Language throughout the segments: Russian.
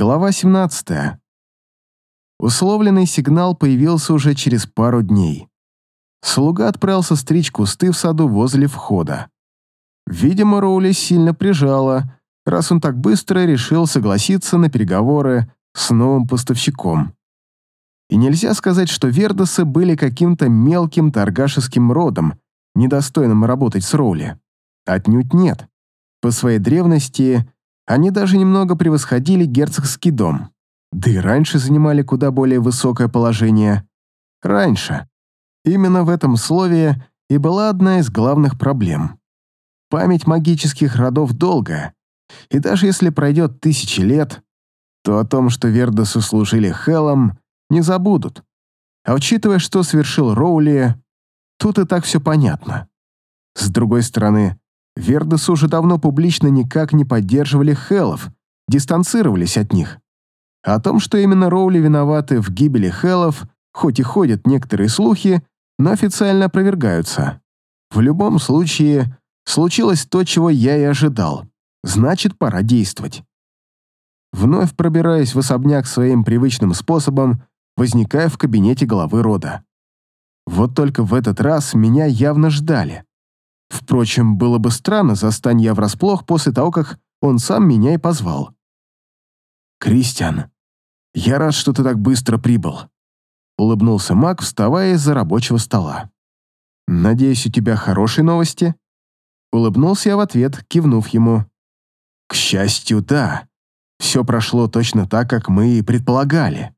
Глава 17. Условленный сигнал появился уже через пару дней. Слуга отправился стричь кусты в саду возле входа. Видимо, Роули сильно прижала, раз он так быстро решил согласиться на переговоры с новым поставщиком. И нельзя сказать, что Вердосы были каким-то мелким торгашеским родом, недостойным работать с Роули. Отнюдь нет. По своей древности они даже немного превосходили герцогский дом. Да и раньше занимали куда более высокое положение. Раньше. Именно в этом слове и была одна из главных проблем. Память магических родов долгая, и даже если пройдет тысячи лет, то о том, что Вердосы служили Хелом, не забудут. А учитывая, что совершил Роули, тут и так все понятно. С другой стороны, Вердосы уже давно публично никак не поддерживали Хелов, дистанцировались от них. О том, что именно Роули виноваты в гибели Хелов, хоть и ходят некоторые слухи, но официально опровергаются. В любом случае, случилось то, чего я и ожидал. Значит, пора действовать. Вновь пробираясь в особняк своим привычным способом, возникая в кабинете главы рода. Вот только в этот раз меня явно ждали. Впрочем, было бы странно, застань я врасплох после того, как он сам меня и позвал. «Кристиан, я рад, что ты так быстро прибыл», — улыбнулся Мак, вставая из-за рабочего стола. «Надеюсь, у тебя хорошие новости?» Улыбнулся я в ответ, кивнув ему. «К счастью, да. Все прошло точно так, как мы и предполагали.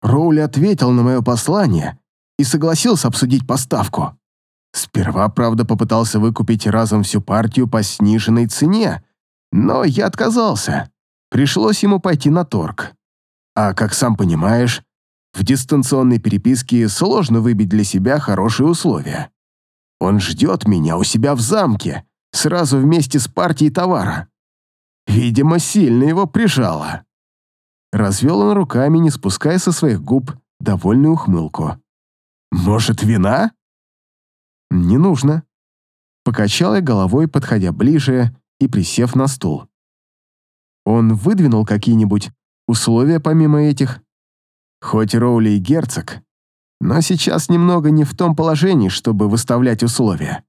Роули ответил на мое послание и согласился обсудить поставку. Сперва, правда, попытался выкупить разом всю партию по сниженной цене, но я отказался. Пришлось ему пойти на торг. А, как сам понимаешь, в дистанционной переписке сложно выбить для себя хорошие условия. Он ждет меня у себя в замке, сразу вместе с партией товара. Видимо, сильно его прижало. Развел он руками, не спуская со своих губ довольную ухмылку. «Может, вина?» «Не нужно». Покачал я головой, подходя ближе и присев на стул. Он выдвинул какие-нибудь условия помимо этих? Хоть Роули и герцог, но сейчас немного не в том положении, чтобы выставлять условия.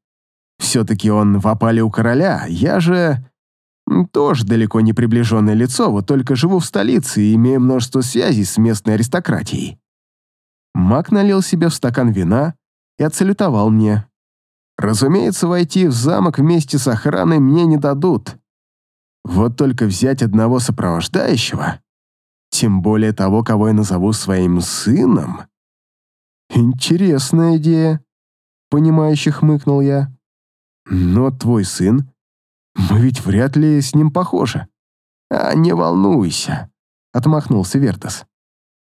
Все-таки он в опале у короля, я же... Тоже далеко не приближенное лицо, вот только живу в столице и имею множество связей с местной аристократией. Мак налил себе в стакан вина и отсалютовал мне. Разумеется, войти в замок вместе с охраной мне не дадут. Вот только взять одного сопровождающего, тем более того, кого я назову своим сыном. Интересная идея, понимающе хмыкнул я. Но твой сын, мы ведь вряд ли с ним похожи. А не волнуйся, отмахнулся Вертас.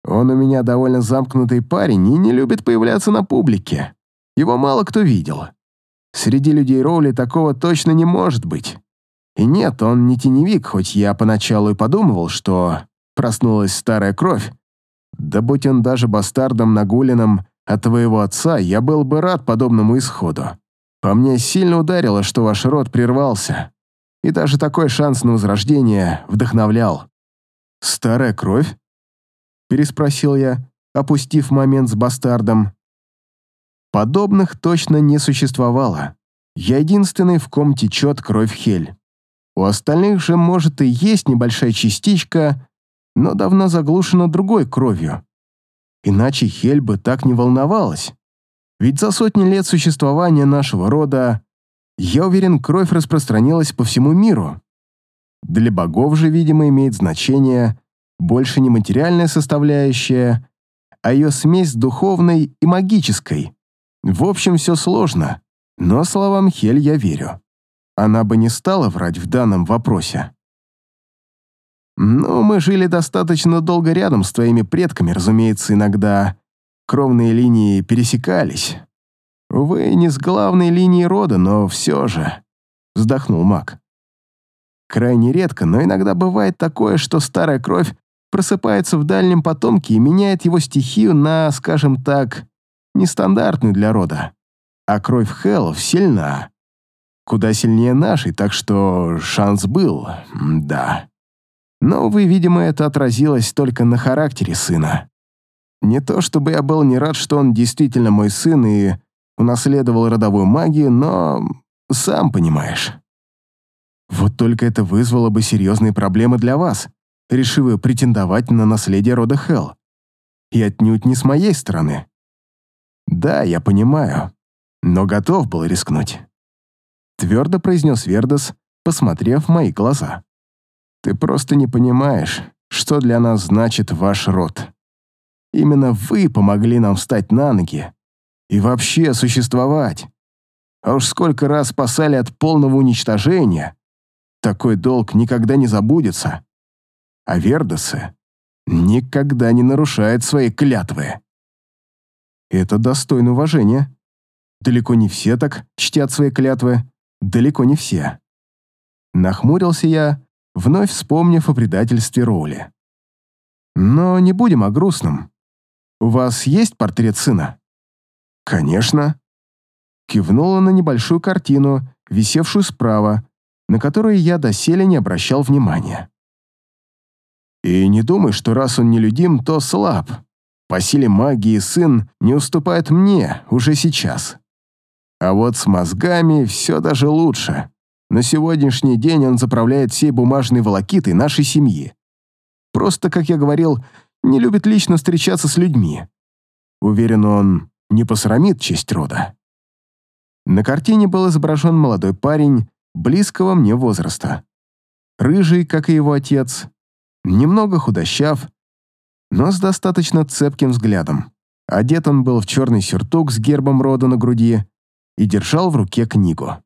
Он у меня довольно замкнутый парень и не любит появляться на публике. Его мало кто видел. Среди людей Роули такого точно не может быть. И нет, он не теневик, хоть я поначалу и подумывал, что проснулась старая кровь. Да будь он даже бастардом нагуленным от твоего отца, я был бы рад подобному исходу. По мне сильно ударило, что ваш род прервался. И даже такой шанс на возрождение вдохновлял. «Старая кровь?» — переспросил я, опустив момент с бастардом. Подобных точно не существовало. Я единственный, в ком течет кровь Хель. У остальных же, может, и есть небольшая частичка, но давно заглушена другой кровью. Иначе Хель бы так не волновалась. Ведь за сотни лет существования нашего рода, я уверен, кровь распространилась по всему миру. Для богов же, видимо, имеет значение больше не материальная составляющая, а ее смесь духовной и магической. В общем, все сложно, но словам Хель я верю. Она бы не стала врать в данном вопросе. Ну, мы жили достаточно долго рядом с твоими предками, разумеется, иногда кровные линии пересекались. Увы, не с главной линии рода, но все же, вздохнул маг. Крайне редко, но иногда бывает такое, что старая кровь просыпается в дальнем потомке и меняет его стихию на, скажем так, нестандартный для рода. А кровь Хеллов сильна. Куда сильнее нашей, так что шанс был, да. Но, увы, видимо, это отразилось только на характере сына. Не то чтобы я был не рад, что он действительно мой сын и унаследовал родовую магию, но сам понимаешь. Вот только это вызвало бы серьезные проблемы для вас, решив претендовать на наследие рода Хелл. И отнюдь не с моей стороны. Да, я понимаю, но готов был рискнуть. Твердо произнес Вердос, посмотрев в мои глаза. Ты просто не понимаешь, что для нас значит ваш род. Именно вы помогли нам встать на ноги и вообще существовать. А уж сколько раз спасали от полного уничтожения. Такой долг никогда не забудется. А Вердосы никогда не нарушают свои клятвы. Это достойно уважения. Далеко не все так чтят свои клятвы, далеко не все. Нахмурился я, вновь вспомнив о предательстве Роули. Но не будем о грустном. У вас есть портрет сына? Конечно. Кивнула на небольшую картину, висевшую справа, на которую я доселе не обращал внимания. И не думай, что раз он нелюдим, то слаб. По силе магии сын не уступает мне уже сейчас. А вот с мозгами все даже лучше. На сегодняшний день он заправляет всей бумажной волокитой нашей семьи. Просто, как я говорил, не любит лично встречаться с людьми. Уверен, он не посрамит честь рода. На картине был изображен молодой парень близкого мне возраста. Рыжий, как и его отец, немного худощав, но с достаточно цепким взглядом. Одет он был в черный сюртук с гербом рода на груди и держал в руке книгу.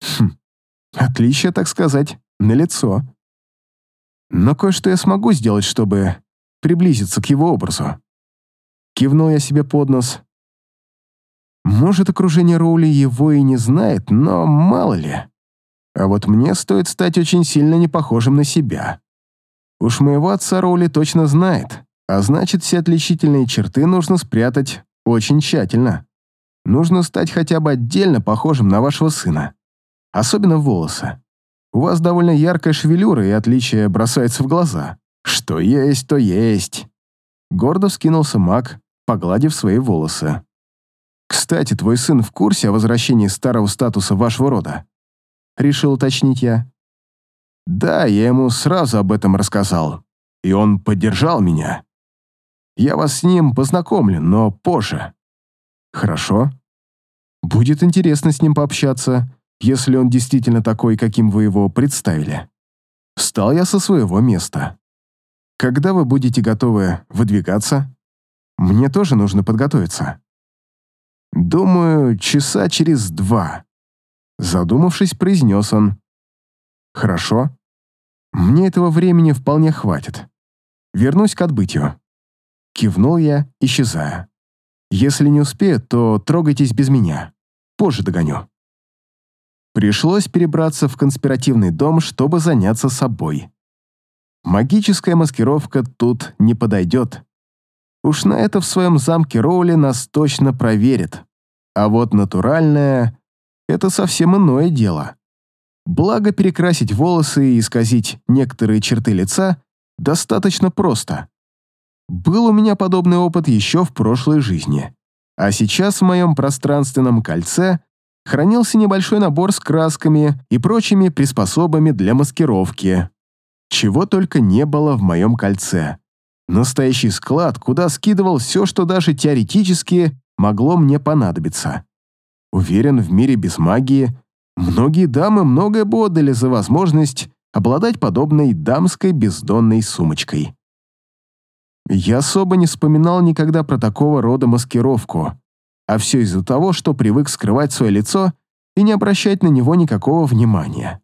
Хм, отличие, так сказать, на лицо. Но кое-что я смогу сделать, чтобы приблизиться к его образу. Кивнул я себе под нос. Может, окружение Роули его и не знает, но мало ли. А вот мне стоит стать очень сильно не похожим на себя. Уж моего отца Роули точно знает, а значит, все отличительные черты нужно спрятать очень тщательно. Нужно стать хотя бы отдельно похожим на вашего сына. Особенно волосы. У вас довольно яркая шевелюра, и отличия бросаются в глаза. Что есть, то есть. Гордо вскинулся маг, погладив свои волосы. «Кстати, твой сын в курсе о возвращении старого статуса вашего рода?» Решил уточнить я. Да, я ему сразу об этом рассказал, и он поддержал меня. Я вас с ним познакомлю, но позже. Хорошо. Будет интересно с ним пообщаться, если он действительно такой, каким вы его представили. Встал я со своего места. Когда вы будете готовы выдвигаться? Мне тоже нужно подготовиться. Думаю, часа через два. Задумавшись, произнес он. Хорошо. Мне этого времени вполне хватит. Вернусь к отбытию. Кивнул я, исчезая. Если не успею, то трогайтесь без меня. Позже догоню. Пришлось перебраться в конспиративный дом, чтобы заняться собой. Магическая маскировка тут не подойдет. Уж на это в своем замке Роули нас точно проверит. А вот натуральная — это совсем иное дело. Благо, перекрасить волосы и исказить некоторые черты лица достаточно просто. Был у меня подобный опыт еще в прошлой жизни. А сейчас в моем пространственном кольце хранился небольшой набор с красками и прочими приспособами для маскировки. Чего только не было в моем кольце. Настоящий склад, куда скидывал все, что даже теоретически могло мне понадобиться. Уверен, в мире без магии Многие дамы многое бы отдали за возможность обладать подобной дамской бездонной сумочкой. Я особо не вспоминал никогда про такого рода маскировку, а все из-за того, что привык скрывать свое лицо и не обращать на него никакого внимания.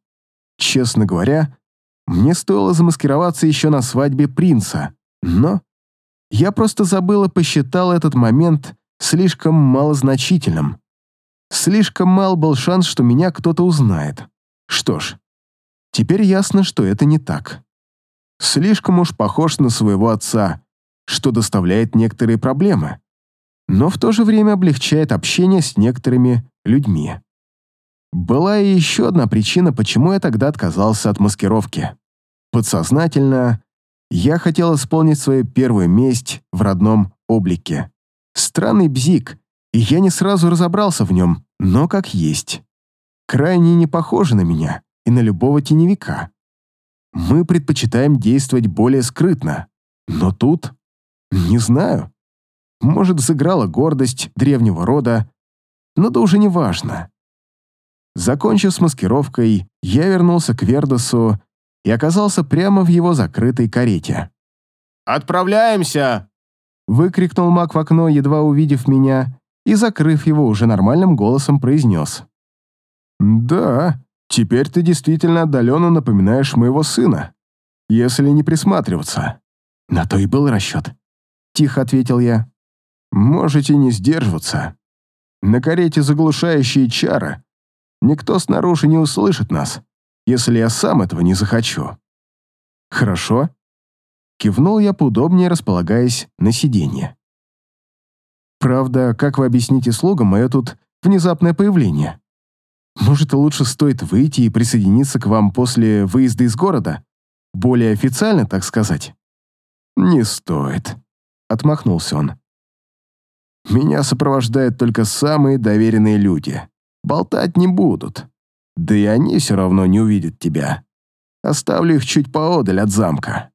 Честно говоря, мне стоило замаскироваться еще на свадьбе принца, но я просто забыл и посчитал этот момент слишком малозначительным. Слишком мал был шанс, что меня кто-то узнает. Что ж, теперь ясно, что это не так. Слишком уж похож на своего отца, что доставляет некоторые проблемы, но в то же время облегчает общение с некоторыми людьми. Была и еще одна причина, почему я тогда отказался от маскировки. Подсознательно я хотел исполнить свою первую месть в родном облике. Странный бзик, и я не сразу разобрался в нем, но как есть. Крайне не похоже на меня и на любого теневика. Мы предпочитаем действовать более скрытно, но тут... Не знаю. Может, сыграла гордость древнего рода, но да уже не важно. Закончив с маскировкой, я вернулся к Вердосу и оказался прямо в его закрытой карете. «Отправляемся!» выкрикнул маг в окно, едва увидев меня, и, закрыв его, уже нормальным голосом произнес. «Да, теперь ты действительно отдаленно напоминаешь моего сына, если не присматриваться». «На то и был расчет», — тихо ответил я. «Можете не сдерживаться. На карете заглушающие чары. Никто снаружи не услышит нас, если я сам этого не захочу». «Хорошо», Кивнул я поудобнее, располагаясь на сиденье. Правда, как вы объясните слугам мое тут внезапное появление? Может, лучше стоит выйти и присоединиться к вам после выезда из города? Более официально, так сказать? Не стоит, отмахнулся он. Меня сопровождают только самые доверенные люди. Болтать не будут. Да и они все равно не увидят тебя. Оставлю их чуть поодаль от замка.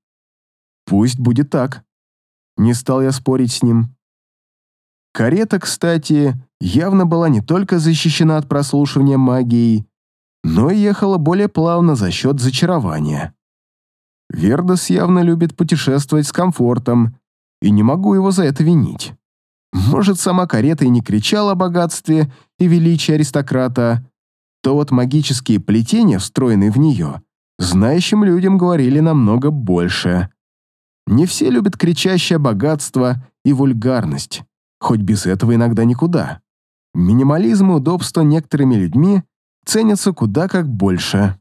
Пусть будет так. Не стал я спорить с ним. Карета, кстати, явно была не только защищена от прослушивания магией, но и ехала более плавно за счет зачарования. Вердос явно любит путешествовать с комфортом, и не могу его за это винить. Может, сама карета и не кричала о богатстве и величии аристократа, то вот магические плетения, встроенные в нее, знающим людям говорили намного больше. Не все любят кричащее богатство и вульгарность, хоть без этого иногда никуда. Минимализм и удобство некоторыми людьми ценятся куда как больше.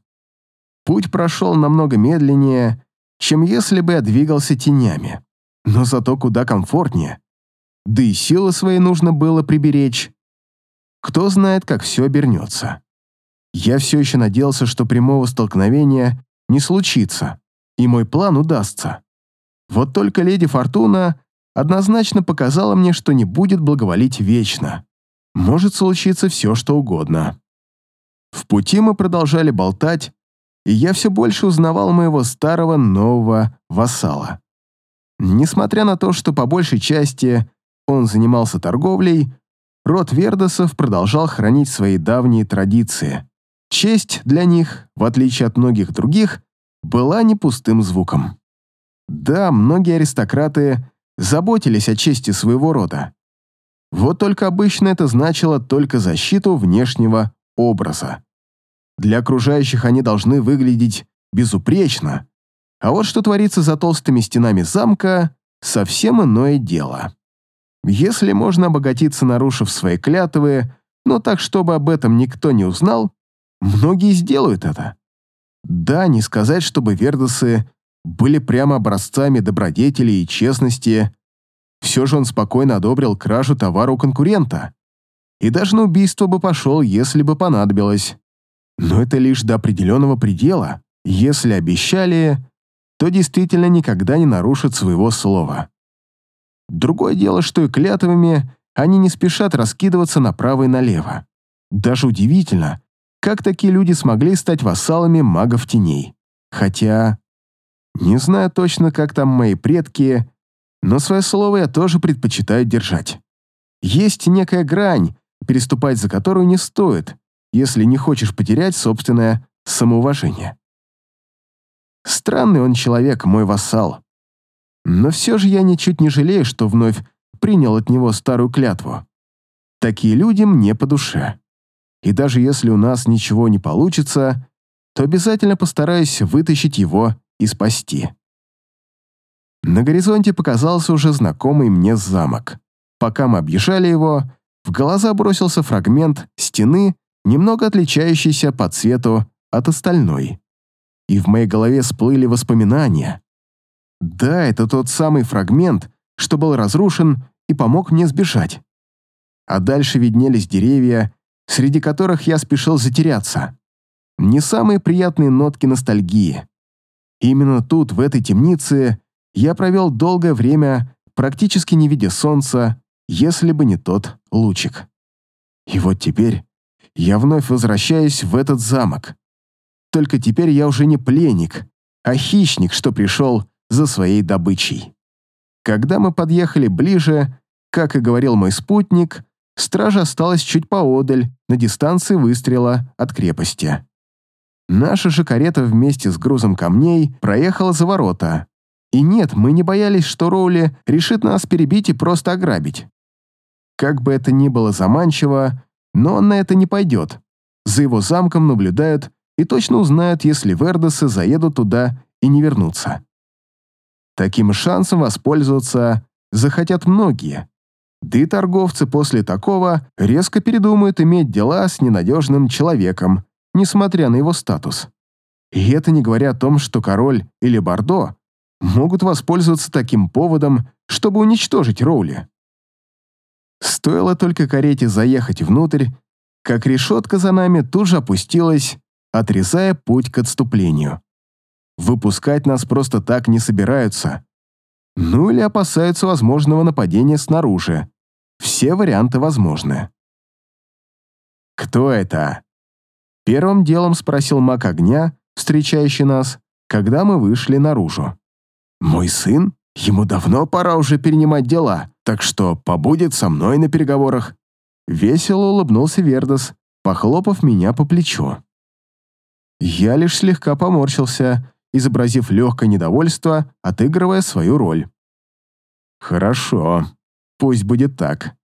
Путь прошел намного медленнее, чем если бы я двигался тенями, но зато куда комфортнее. Да и силы свои нужно было приберечь. Кто знает, как все обернется. Я все еще надеялся, что прямого столкновения не случится, и мой план удастся. Вот только леди Фортуна однозначно показала мне, что не будет благоволить вечно. Может случиться все, что угодно. В пути мы продолжали болтать, и я все больше узнавал моего старого нового вассала. Несмотря на то, что по большей части он занимался торговлей, род Вердосов продолжал хранить свои давние традиции. Честь для них, в отличие от многих других, была не пустым звуком. Да, многие аристократы заботились о чести своего рода. Вот только обычно это значило только защиту внешнего образа. Для окружающих они должны выглядеть безупречно, а вот что творится за толстыми стенами замка — совсем иное дело. Если можно обогатиться, нарушив свои клятвы, но так, чтобы об этом никто не узнал, многие сделают это. Да, не сказать, чтобы вердосы были прямо образцами добродетели и честности, все же он спокойно одобрил кражу товара у конкурента. И даже на убийство бы пошел, если бы понадобилось. Но это лишь до определенного предела. Если обещали, то действительно никогда не нарушат своего слова. Другое дело, что и клятвами они не спешат раскидываться направо и налево. Даже удивительно, как такие люди смогли стать вассалами магов теней. Хотя не знаю точно, как там мои предки, но свое слово я тоже предпочитаю держать. Есть некая грань, переступать за которую не стоит, если не хочешь потерять собственное самоуважение. Странный он человек, мой вассал. Но все же я ничуть не жалею, что вновь принял от него старую клятву. Такие люди мне по душе. И даже если у нас ничего не получится, то обязательно постараюсь вытащить его и спасти. На горизонте показался уже знакомый мне замок. Пока мы объезжали его, в глаза бросился фрагмент стены, немного отличающийся по цвету от остальной. И в моей голове всплыли воспоминания. Да, это тот самый фрагмент, что был разрушен и помог мне сбежать. А дальше виднелись деревья, среди которых я спешил затеряться. Не самые приятные нотки ностальгии. именно тут, в этой темнице, я провел долгое время, практически не видя солнца, если бы не тот лучик. И вот теперь я вновь возвращаюсь в этот замок. Только теперь я уже не пленник, а хищник, что пришел за своей добычей. Когда мы подъехали ближе, как и говорил мой спутник, стража осталась чуть поодаль, на дистанции выстрела от крепости. Наша же карета вместе с грузом камней проехала за ворота. И нет, мы не боялись, что Роули решит нас перебить и просто ограбить. Как бы это ни было заманчиво, но он на это не пойдет. За его замком наблюдают и точно узнают, если Вердосы заедут туда и не вернутся. Таким шансом воспользоваться захотят многие. Да и торговцы после такого резко передумают иметь дела с ненадежным человеком, несмотря на его статус. И это не говоря о том, что король или Бордо могут воспользоваться таким поводом, чтобы уничтожить Роули. Стоило только карете заехать внутрь, как решетка за нами тут же опустилась, отрезая путь к отступлению. Выпускать нас просто так не собираются. Ну или опасаются возможного нападения снаружи. Все варианты возможны. «Кто это?» Первым делом спросил маг огня, встречающий нас, когда мы вышли наружу. «Мой сын? Ему давно пора уже перенимать дела, так что побудет со мной на переговорах». Весело улыбнулся Вердос, похлопав меня по плечу. Я лишь слегка поморщился, изобразив легкое недовольство, отыгрывая свою роль. «Хорошо, пусть будет так».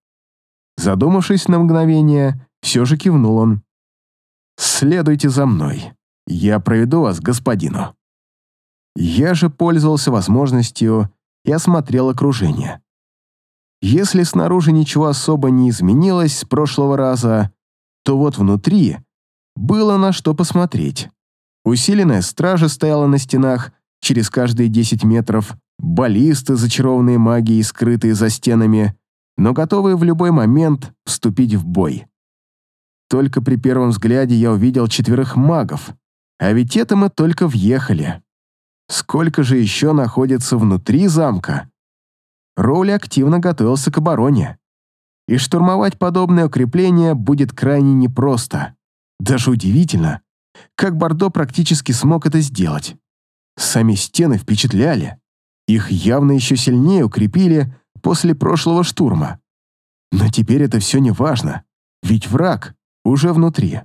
Задумавшись на мгновение, все же кивнул он. «Следуйте за мной. Я проведу вас господину». Я же пользовался возможностью и осмотрел окружение. Если снаружи ничего особо не изменилось с прошлого раза, то вот внутри было на что посмотреть. Усиленная стража стояла на стенах через каждые 10 метров, баллисты, зачарованные магией, скрытые за стенами, но готовые в любой момент вступить в бой. Только при первом взгляде я увидел четверых магов, а ведь это мы только въехали. Сколько же еще находится внутри замка? Роули активно готовился к обороне. И штурмовать подобное укрепление будет крайне непросто. Даже удивительно, как Бордо практически смог это сделать. Сами стены впечатляли. Их явно еще сильнее укрепили после прошлого штурма. Но теперь это все не важно, ведь враг уже внутри.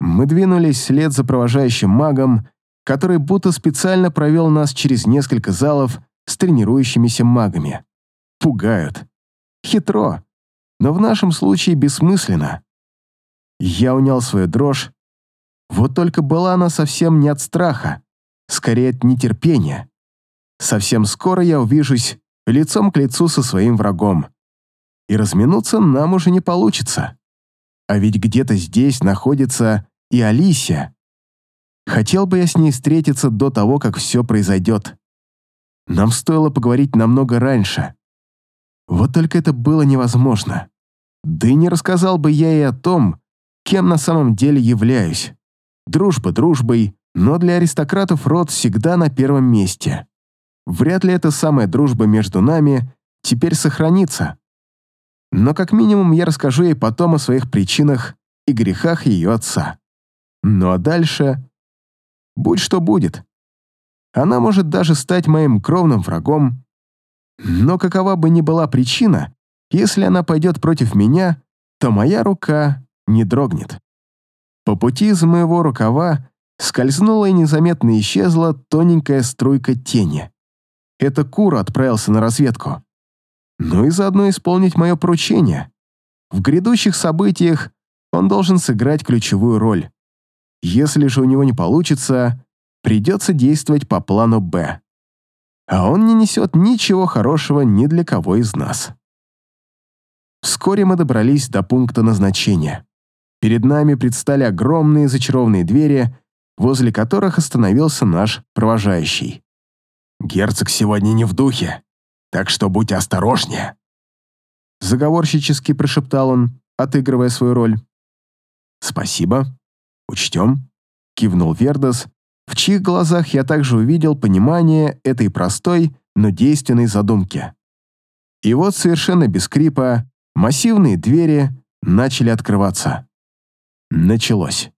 Мы двинулись вслед за провожающим магом, который будто специально провел нас через несколько залов с тренирующимися магами. Пугают. Хитро, но в нашем случае бессмысленно. Я унял свою дрожь вот только была она совсем не от страха, скорее от нетерпения. Совсем скоро я увижусь лицом к лицу со своим врагом. И разминуться нам уже не получится. А ведь где-то здесь находится и Алисия. Хотел бы я с ней встретиться до того, как все произойдет. Нам стоило поговорить намного раньше. Вот только это было невозможно. Да и не рассказал бы я ей о том, кем на самом деле являюсь. Дружба дружбой, но для аристократов род всегда на первом месте. Вряд ли эта самая дружба между нами теперь сохранится. Но как минимум я расскажу ей потом о своих причинах и грехах ее отца. Ну а дальше... Будь что будет. Она может даже стать моим кровным врагом. Но какова бы ни была причина, если она пойдет против меня, то моя рука не дрогнет. По пути из моего рукава скользнула и незаметно исчезла тоненькая струйка тени. Это Кура отправился на разведку. Ну и заодно исполнить мое поручение. В грядущих событиях он должен сыграть ключевую роль. Если же у него не получится, придется действовать по плану «Б». А он не несет ничего хорошего ни для кого из нас. Вскоре мы добрались до пункта назначения. Перед нами предстали огромные зачарованные двери, возле которых остановился наш провожающий. «Герцог сегодня не в духе, так что будь осторожнее», заговорщически прошептал он, отыгрывая свою роль. «Спасибо. Учтем», — кивнул Вердос, в чьих глазах я также увидел понимание этой простой, но действенной задумки. И вот совершенно без скрипа массивные двери начали открываться. Началось.